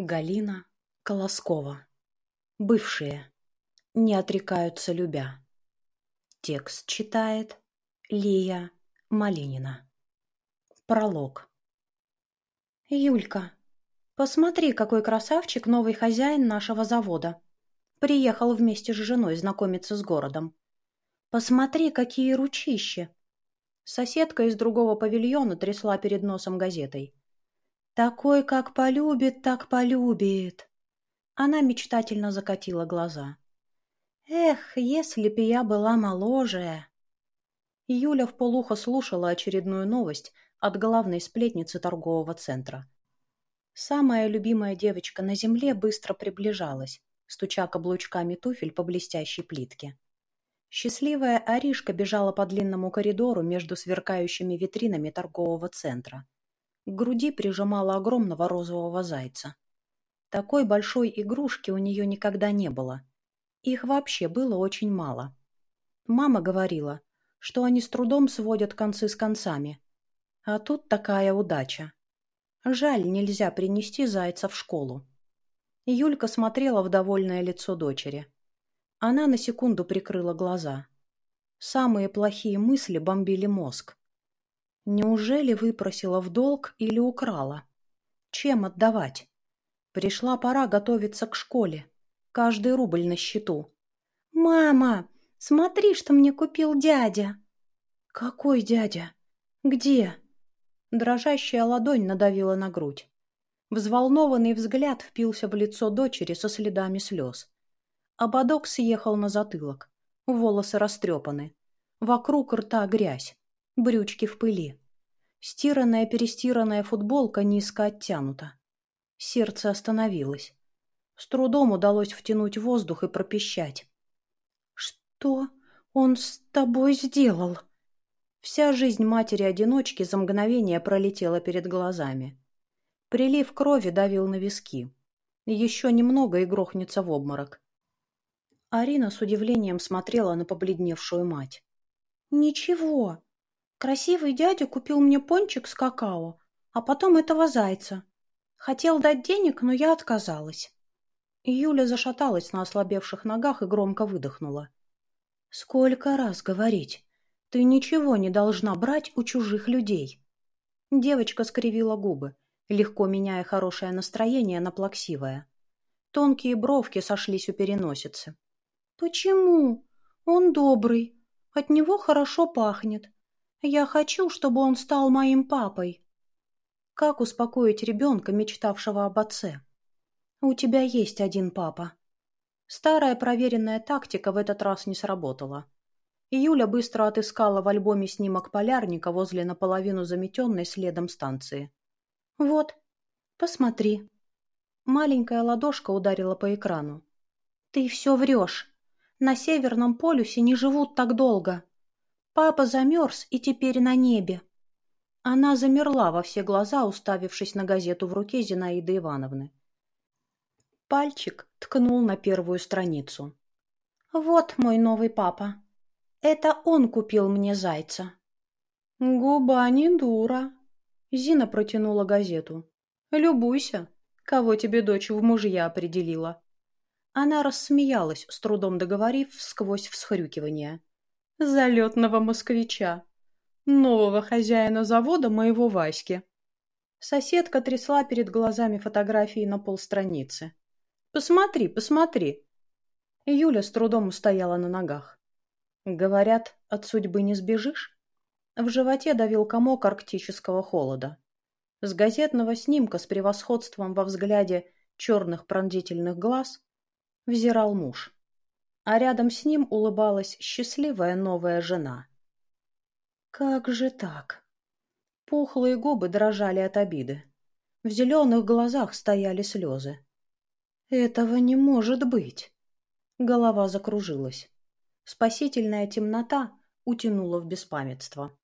Галина Колоскова. Бывшие. Не отрекаются любя. Текст читает Лия Малинина. Пролог. Юлька, посмотри, какой красавчик новый хозяин нашего завода. Приехал вместе с женой знакомиться с городом. Посмотри, какие ручища. Соседка из другого павильона трясла перед носом газетой. Такой, как полюбит, так полюбит. Она мечтательно закатила глаза. Эх, если б я была моложе. Юля в полухо слушала очередную новость от главной сплетницы торгового центра. Самая любимая девочка на земле быстро приближалась, стуча каблучками туфель по блестящей плитке. Счастливая Аришка бежала по длинному коридору между сверкающими витринами торгового центра. К груди прижимала огромного розового зайца. Такой большой игрушки у нее никогда не было. Их вообще было очень мало. Мама говорила, что они с трудом сводят концы с концами. А тут такая удача. Жаль, нельзя принести зайца в школу. Юлька смотрела в довольное лицо дочери. Она на секунду прикрыла глаза. Самые плохие мысли бомбили мозг. Неужели выпросила в долг или украла? Чем отдавать? Пришла пора готовиться к школе. Каждый рубль на счету. «Мама, смотри, что мне купил дядя!» «Какой дядя? Где?» Дрожащая ладонь надавила на грудь. Взволнованный взгляд впился в лицо дочери со следами слез. Ободок съехал на затылок. Волосы растрепаны. Вокруг рта грязь брючки в пыли. Стиранная-перестиранная футболка низко оттянута. Сердце остановилось. С трудом удалось втянуть воздух и пропищать. «Что он с тобой сделал?» Вся жизнь матери-одиночки за мгновение пролетела перед глазами. Прилив крови давил на виски. Еще немного и грохнется в обморок. Арина с удивлением смотрела на побледневшую мать. «Ничего, Красивый дядя купил мне пончик с какао, а потом этого зайца. Хотел дать денег, но я отказалась. Юля зашаталась на ослабевших ногах и громко выдохнула. «Сколько раз говорить? Ты ничего не должна брать у чужих людей». Девочка скривила губы, легко меняя хорошее настроение на плаксивое. Тонкие бровки сошлись у переносицы. «Почему? Он добрый. От него хорошо пахнет. Я хочу, чтобы он стал моим папой. Как успокоить ребенка, мечтавшего об отце? У тебя есть один папа. Старая проверенная тактика в этот раз не сработала. Юля быстро отыскала в альбоме снимок полярника возле наполовину заметенной следом станции. «Вот, посмотри». Маленькая ладошка ударила по экрану. «Ты все врешь. На Северном полюсе не живут так долго. Папа замерз и теперь на небе. Она замерла во все глаза, уставившись на газету в руке Зинаиды Ивановны. Пальчик ткнул на первую страницу. «Вот мой новый папа. Это он купил мне зайца». «Губа не дура», — Зина протянула газету. «Любуйся, кого тебе дочь в мужья определила». Она рассмеялась, с трудом договорив сквозь всхрюкивание залетного москвича, нового хозяина завода моего Васьки. Соседка трясла перед глазами фотографии на полстраницы. «Посмотри, посмотри!» Юля с трудом устояла на ногах. «Говорят, от судьбы не сбежишь?» В животе давил комок арктического холода. С газетного снимка с превосходством во взгляде черных пронзительных глаз взирал муж а рядом с ним улыбалась счастливая новая жена. Как же так? Пухлые губы дрожали от обиды. В зеленых глазах стояли слезы. Этого не может быть. Голова закружилась. Спасительная темнота утянула в беспамятство.